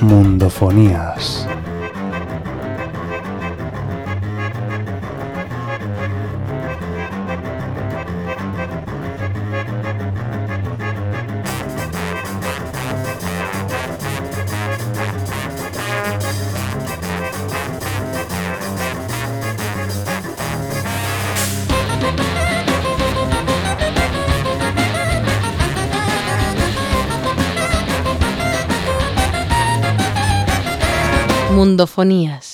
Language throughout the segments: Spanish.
Mundofonías. Mundofonías.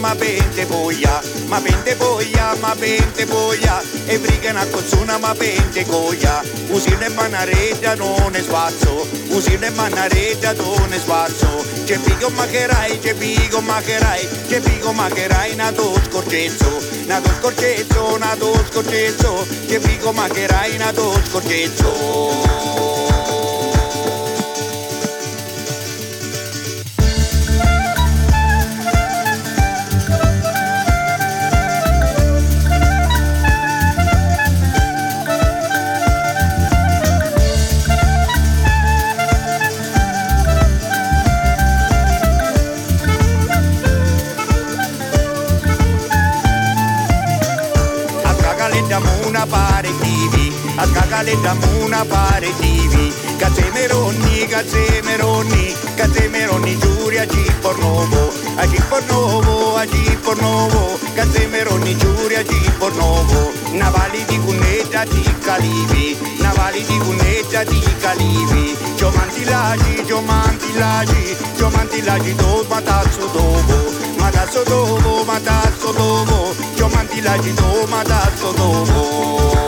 ma pente poglia, ma pente poglia, ma pente poglia, e briga una cozzuna ma pente coglia, usino e non è sguazzo, usino e mannaredda non è sguazzo, c'è pigo macherai, c'è pigo macherai, c'è pigo macherai, nato scorgezzo, nato scorgezzo, nato scorgezzo, c'è pigo macherai, nato scorgezzo. A cagaletta una pare tivi Cazzemeroni, cazzemeroni Cazzemeroni giuri a Cipornovo A Cipornovo, a Cipornovo Cazzemeroni giuri a Cipornovo. Navali di cunetta di calivi Navali di cunetta di calivi Giomanti lagi, giomanti lagi do matazzo dopo Matazzo dopo, matazzo dopo. Giomanti lagi do matazzo dopo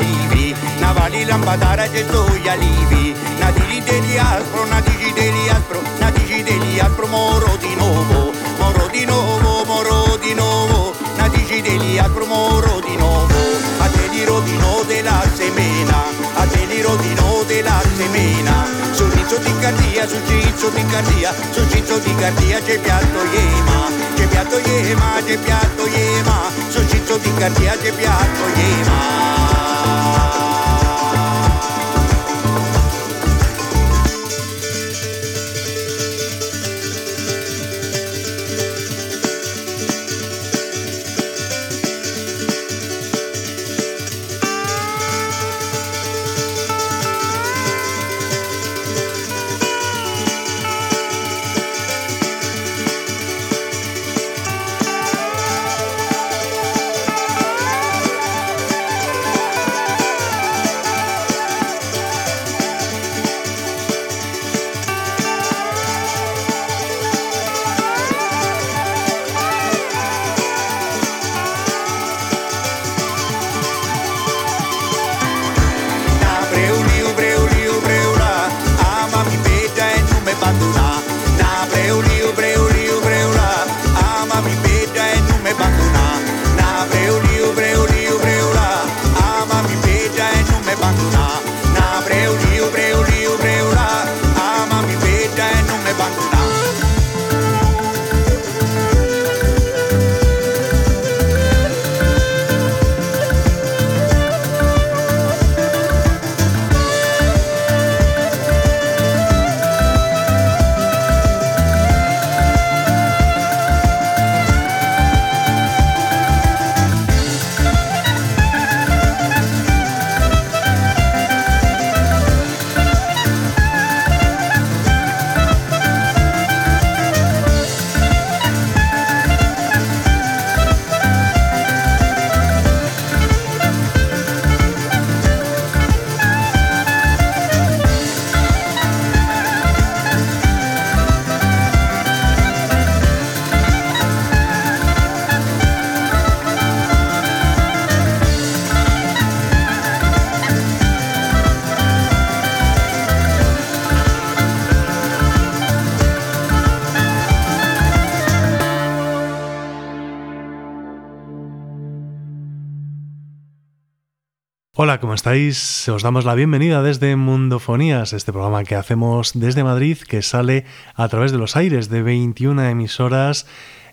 alivi Navali lampadara getto gli alivi. Natici degli aspro, natici degli aspro Natici degli aspro, moro di nuovo Moro di nuovo, moro di nuovo. Natici degli aspro, moro di nuovo. A te di rodino della semena A te di rodino della semena. Sul rizzo di cardia, sul cizzo di cardia Sul cizzo di cardia c'è piatto yema C'è piatto yema, c'è piatto yema Sul cizzo di cardia c'è piatto now. Hola, ¿cómo estáis? Os damos la bienvenida desde Mundofonías, este programa que hacemos desde Madrid, que sale a través de los aires de 21 emisoras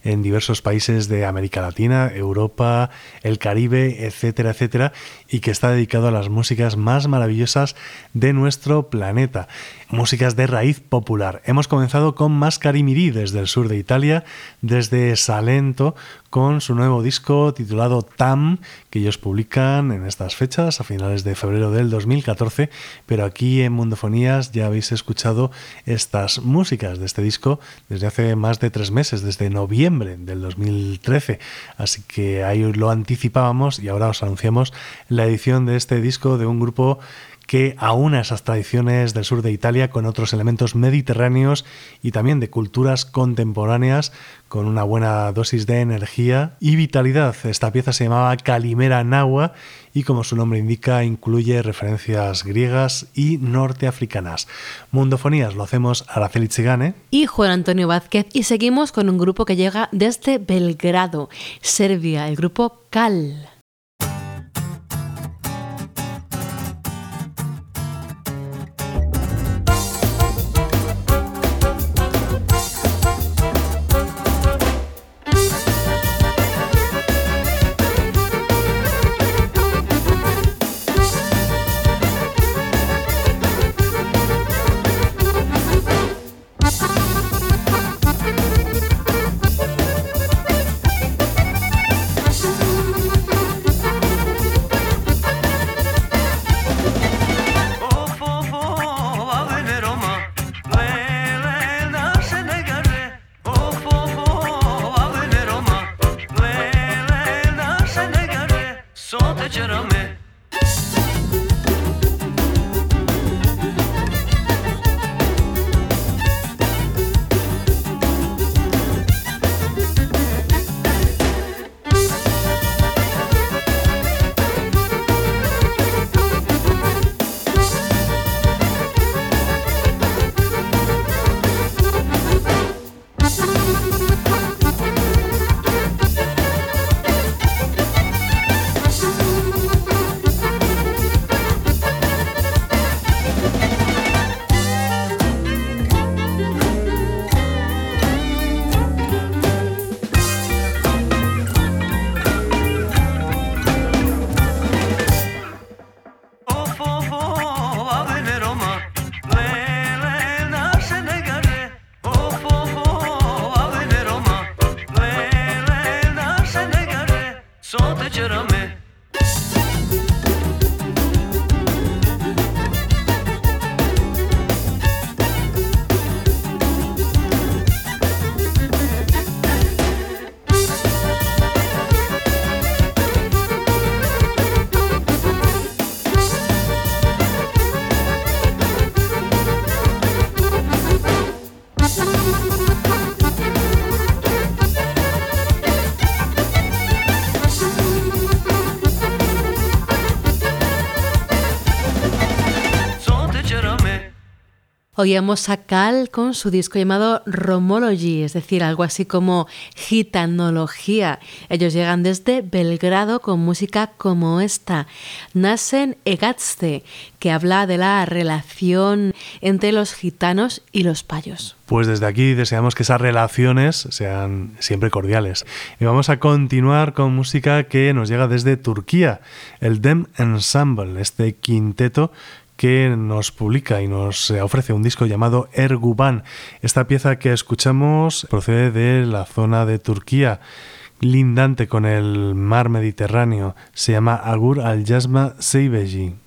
en diversos países de América Latina, Europa, el Caribe, etcétera, etcétera, y que está dedicado a las músicas más maravillosas de nuestro planeta. Músicas de raíz popular. Hemos comenzado con Mascarimiri desde el sur de Italia, desde Salento, con su nuevo disco titulado Tam, que ellos publican en estas fechas, a finales de febrero del 2014, pero aquí en Mundofonías ya habéis escuchado estas músicas de este disco desde hace más de tres meses, desde noviembre del 2013, así que ahí lo anticipábamos y ahora os anunciamos la edición de este disco de un grupo que aúna esas tradiciones del sur de Italia con otros elementos mediterráneos y también de culturas contemporáneas con una buena dosis de energía y vitalidad. Esta pieza se llamaba Calimera Nahua y como su nombre indica incluye referencias griegas y norteafricanas. Mundofonías lo hacemos Araceli Chigane y Juan Antonio Vázquez y seguimos con un grupo que llega desde Belgrado, Serbia, el grupo Cal. Oíamos a Cal con su disco llamado Romology, es decir, algo así como gitanología. Ellos llegan desde Belgrado con música como esta, Nasen Egatste, que habla de la relación entre los gitanos y los payos. Pues desde aquí deseamos que esas relaciones sean siempre cordiales. Y vamos a continuar con música que nos llega desde Turquía, el Dem Ensemble, este quinteto que nos publica y nos ofrece un disco llamado Erguban. Esta pieza que escuchamos procede de la zona de Turquía, lindante con el mar Mediterráneo. Se llama Agur al-Yazma Seybeji.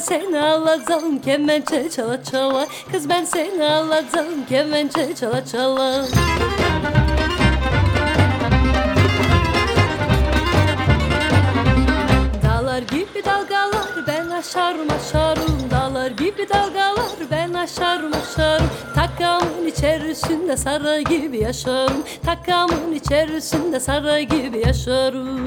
Seni alacağım kemençe çala çala. Kız ben seni alacağım kemençe çala çala. Dağlar gibi dalgalar ben aşarım aşarım. Dağlar gibi dalgalar ben aşarım aşarım Takamın içerisinde saray gibi yaşarım. Takamın içerisinde saray gibi yaşarım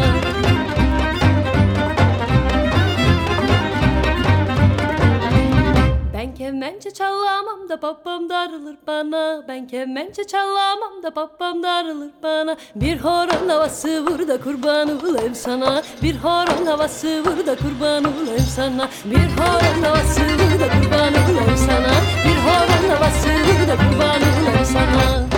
besar. kemençe çalamam da babam darılır bana. Ben kemençe çalamam da babam darılır bana. Bir horon havası vur da kurban olayım sana. Bir horon havası vur da kurban olayım sana. Bir horon havası vur da kurban olayım sana. Bir horon havası vur da kurban olayım sana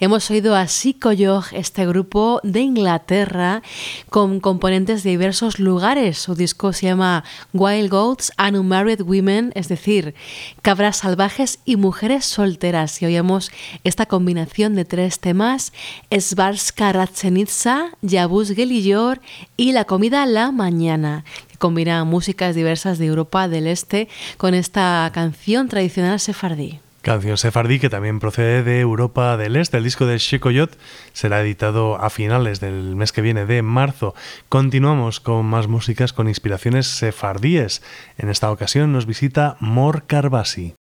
Hemos oído a Sikoyog, este grupo de Inglaterra con componentes de diversos lugares. Su disco se llama Wild Goats and Unmarried Women, es decir, cabras salvajes y mujeres solteras. Y oímos esta combinación de tres temas, Svarska Ratsenitsa, Yabus Geliyor y La comida la mañana, combina músicas diversas de Europa del Este con esta canción tradicional sefardí. Canción sefardí que también procede de Europa del Este. El disco de Shekoyot será editado a finales del mes que viene de marzo. Continuamos con más músicas con inspiraciones sefardíes. En esta ocasión nos visita Mor Carbasi.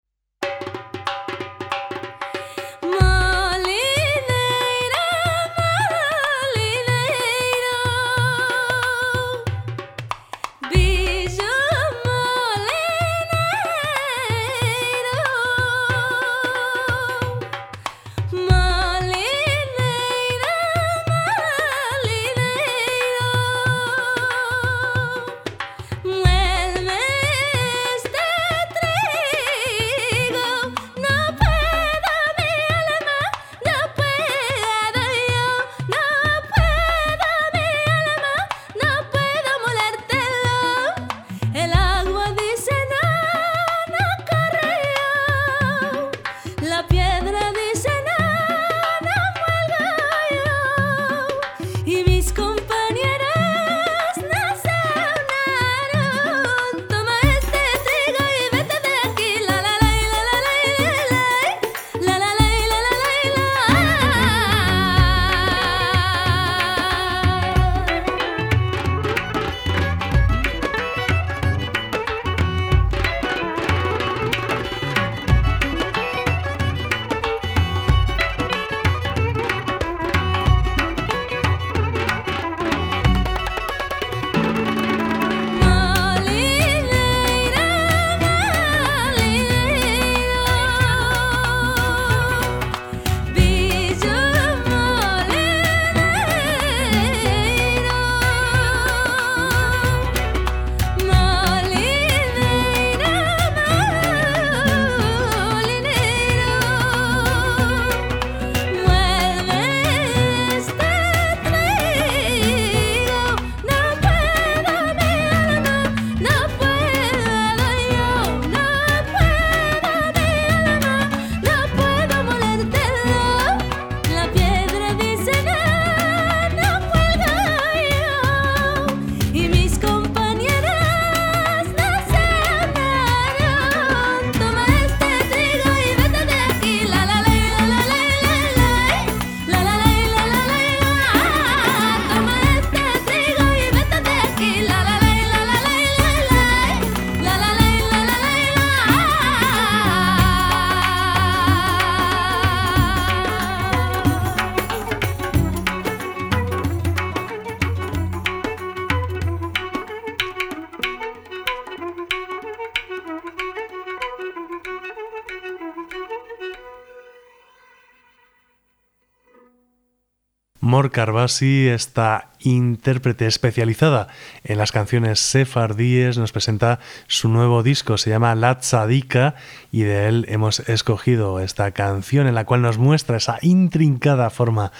Mor Carbasi, esta intérprete especializada en las canciones sefardíes, nos presenta su nuevo disco, se llama La Tzadika, y de él hemos escogido esta canción en la cual nos muestra esa intrincada forma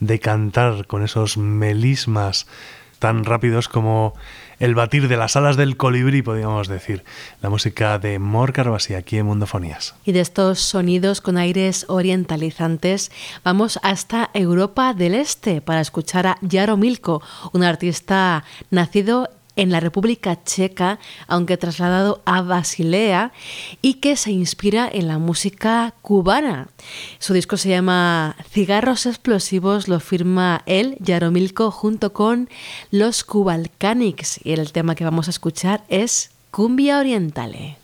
de cantar con esos melismas tan rápidos como el batir de las alas del colibrí, podríamos decir. La música de Mor Carbasi aquí en Mundofonías. Y de estos sonidos con aires orientalizantes, vamos hasta Europa del Este para escuchar a Jaro Milko, un artista nacido en la República Checa, aunque trasladado a Basilea, y que se inspira en la música cubana. Su disco se llama Cigarros Explosivos, lo firma él, Yaromilko, junto con los Cubalcanics, y el tema que vamos a escuchar es Cumbia Orientale.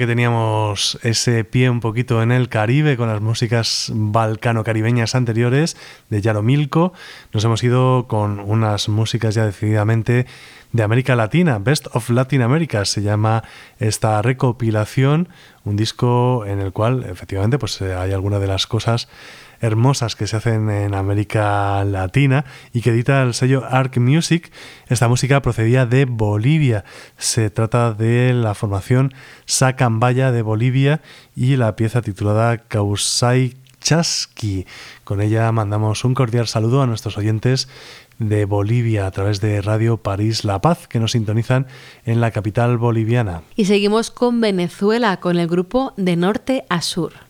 Que teníamos ese pie un poquito en el Caribe con las músicas balcano-caribeñas anteriores de Yaro Milko, nos hemos ido con unas músicas ya decididamente de América Latina. Best of Latin America se llama esta recopilación, un disco en el cual efectivamente pues, eh, hay algunas de las cosas hermosas que se hacen en América Latina y que edita el sello Arc Music. Esta música procedía de Bolivia. Se trata de la formación Sacambaya de Bolivia y la pieza titulada Kausai Chaski. Con ella mandamos un cordial saludo a nuestros oyentes de Bolivia a través de Radio París La Paz, que nos sintonizan en la capital boliviana. Y seguimos con Venezuela, con el grupo de norte a sur.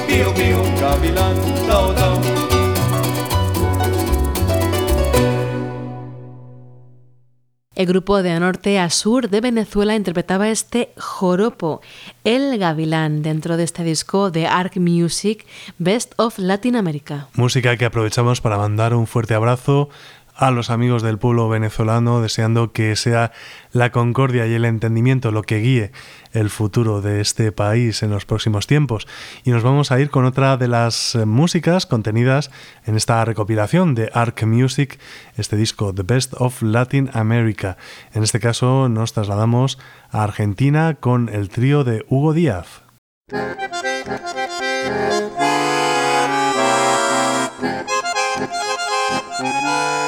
grupo de norte a sur de Venezuela interpretaba este joropo, El Gavilán, dentro de este disco de Arc Music Best of Latin America. Música que aprovechamos para mandar un fuerte abrazo a los amigos del pueblo venezolano, deseando que sea la concordia y el entendimiento lo que guíe el futuro de este país en los próximos tiempos. Y nos vamos a ir con otra de las eh, músicas contenidas en esta recopilación de Arc Music, este disco The Best of Latin America. En este caso nos trasladamos a Argentina con el trío de Hugo Díaz.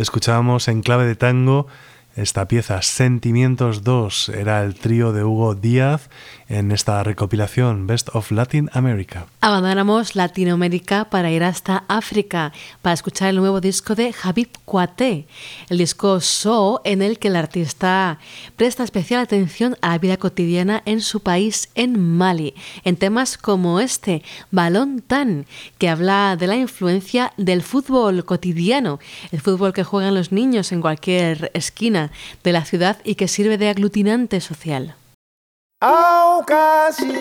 escuchábamos en clave de tango esta pieza Sentimientos 2 era el trío de Hugo Díaz en esta recopilación Best of Latin America. Abandonamos Latinoamérica para ir hasta África para escuchar el nuevo disco de Habib Kouaté, el disco So en el que el artista presta especial atención a la vida cotidiana en su país, en Mali, en temas como este, Balón Tan, que habla de la influencia del fútbol cotidiano, el fútbol que juegan los niños en cualquier esquina de la ciudad y que sirve de aglutinante social. ao kashi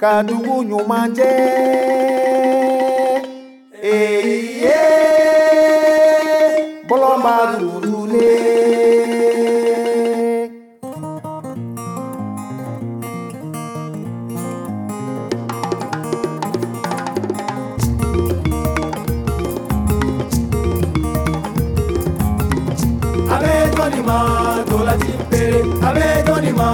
kadugu nyumanje eye bọlọmba lulule. abẹ́tọ́ ni màá tó láti mú. Cɛ eye bɔlɔnba ma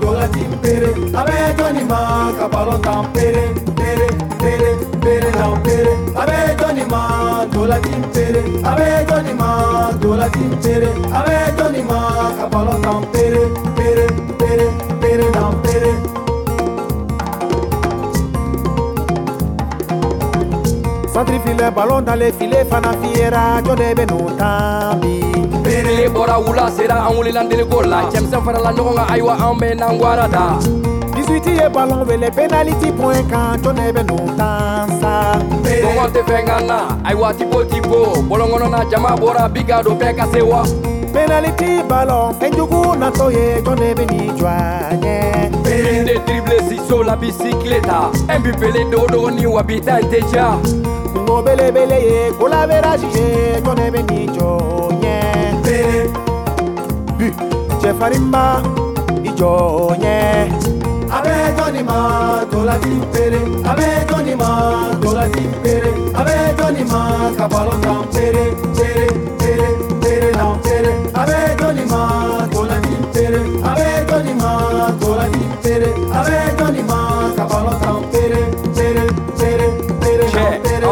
gola timpere abe Johnny ma kapalo tampere pere pere pere na pere abe Johnny ma gola timpere abe Johnny ma gola timpere abe Johnny ma kapalo tampere pere pere pere na pere Centre filé ballon dans les filets fana fiera be no tambi Tile bɔra wula sera an wulila ko la cɛmisɛn farala ɲɔgɔn kan ayiwa an bɛ n'an gwara da 18 ye ballon wele penalty point kan jɔnɛ bɛ no tan sa kɔngɔ tɛ fɛn kan na ayiwa tipo tipo. Bɔlɔn kɔnɔna jama bɔra bi ka don bɛɛ ka se wa penalty ballon fɛn jugu natɔ ye jɔnɛ bɛ ni jɔ a ɲɛ min de dribble siso la bisikileta ɛn bi pele dogo dogoni wa bi ta n tɛ ca kungo belebele ye kolaverage ye jɔnɛ bɛ ee bi cɛfarinba i jɔ n ye. a bɛ jɔnni ma tolati feere a bɛ jɔnni ma tolati feere a bɛ jɔnni ma ka balon tan feere feere feere feere tan feere a bɛ jɔnni ma tolati feere a bɛ jɔnni ma tolati feere a bɛ jɔnni ma ka balon tan feere feere.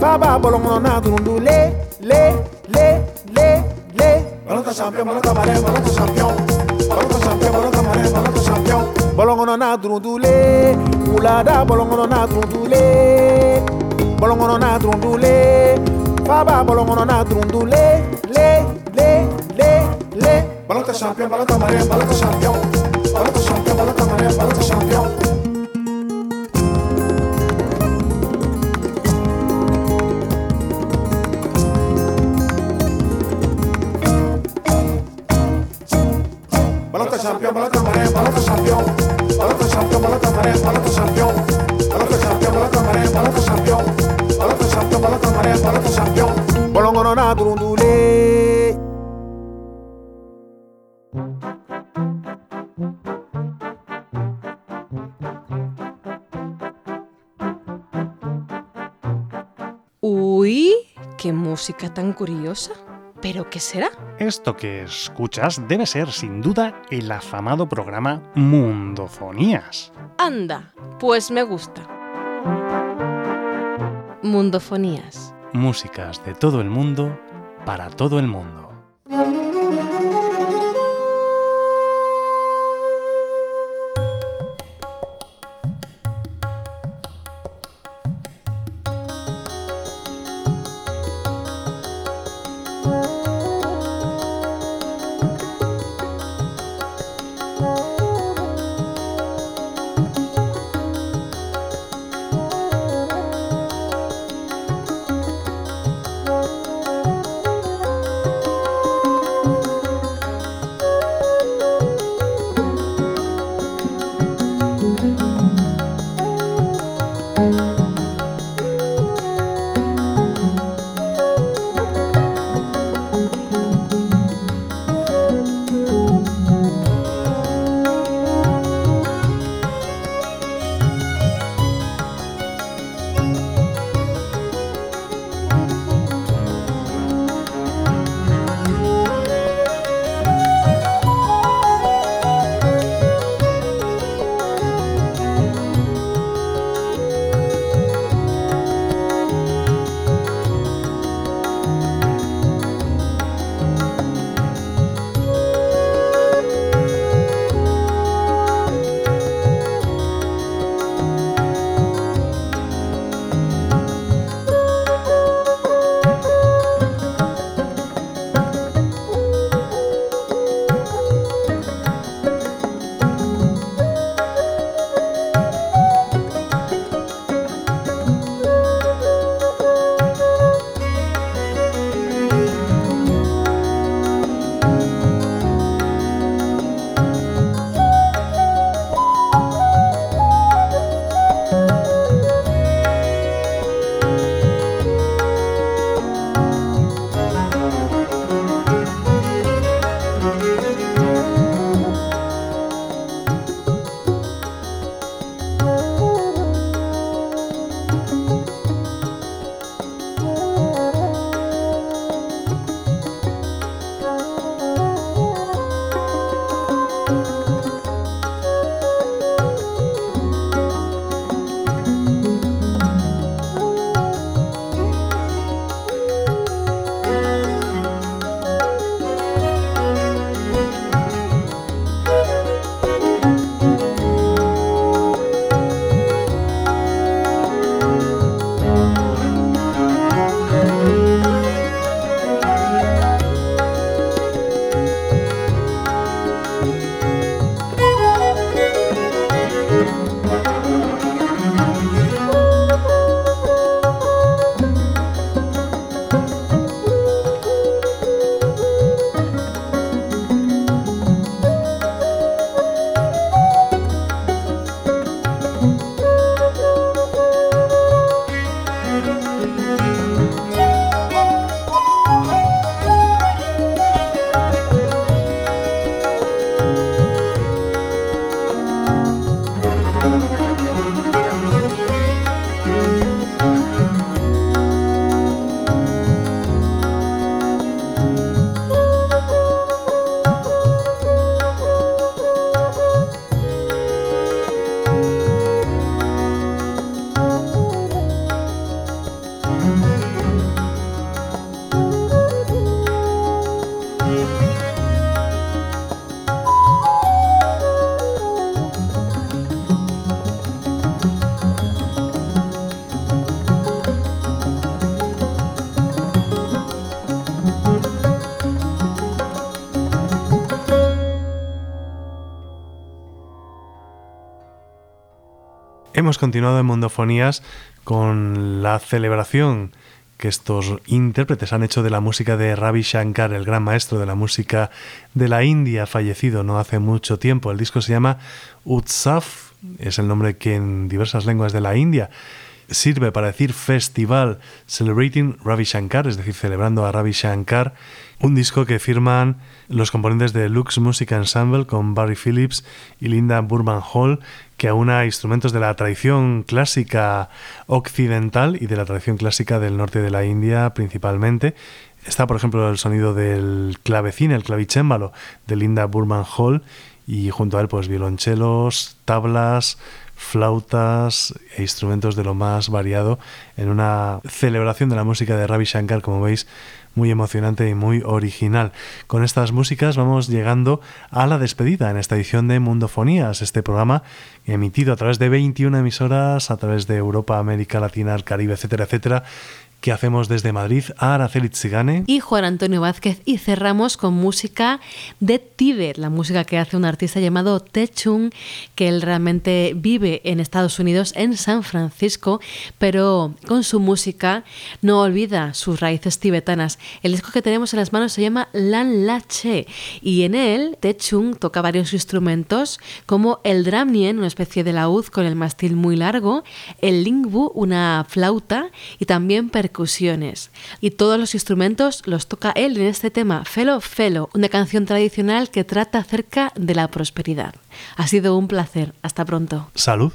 Faba bolongo na dundu le le le le le. Bolongo champion bolongo mare bolongo champion. Bolongo champion bolongo mare bolongo champion. Bolongo na dundu le Ulada bolongo na dundu le Bolongo na dundu le Faba bolongo na dundu le le le le le. Bolongo champion bolongo mare bolongo champion. Bolongo champion bolongo mare bolongo champion. Balonta champion, maré, balonta champion, champion, balonta champion, balonta champion, balonta maré, balonta champion, balonta champion, maré, balonta champion. Bolongono na durundule. Uy, qué música tan curiosa. ¿Pero qué será? Esto que escuchas debe ser sin duda el afamado programa Mundofonías. Anda, pues me gusta. Mundofonías. Músicas de todo el mundo para todo el mundo. Continuado en Mundofonías con la celebración que estos intérpretes han hecho de la música de Ravi Shankar, el gran maestro de la música de la India, fallecido no hace mucho tiempo. El disco se llama Utsaf, es el nombre que en diversas lenguas de la India sirve para decir festival Celebrating Ravi Shankar, es decir, celebrando a Ravi Shankar, un disco que firman los componentes de Lux Music Ensemble con Barry Phillips y Linda Burman Hall, que aúna instrumentos de la tradición clásica occidental y de la tradición clásica del norte de la India principalmente. Está, por ejemplo, el sonido del clavecín, el clavicémbalo de Linda Burman Hall y junto a él pues violonchelos, tablas, flautas e instrumentos de lo más variado en una celebración de la música de Ravi Shankar, como veis, muy emocionante y muy original. Con estas músicas vamos llegando a la despedida en esta edición de Mundofonías, este programa emitido a través de 21 emisoras, a través de Europa, América Latina, el Caribe, etcétera, etcétera, que hacemos desde Madrid a Araceli Tzigane y Juan Antonio Vázquez. Y cerramos con música de Tíbet, la música que hace un artista llamado Techung, que él realmente vive en Estados Unidos, en San Francisco, pero con su música no olvida sus raíces tibetanas. El disco que tenemos en las manos se llama Lan Lache y en él Techung toca varios instrumentos como el dramnien, una especie de laúd con el mastil muy largo, el lingbu, una flauta y también percusiones. Y todos los instrumentos los toca él en este tema, Felo Felo, una canción tradicional que trata acerca de la prosperidad. Ha sido un placer. Hasta pronto. Salud.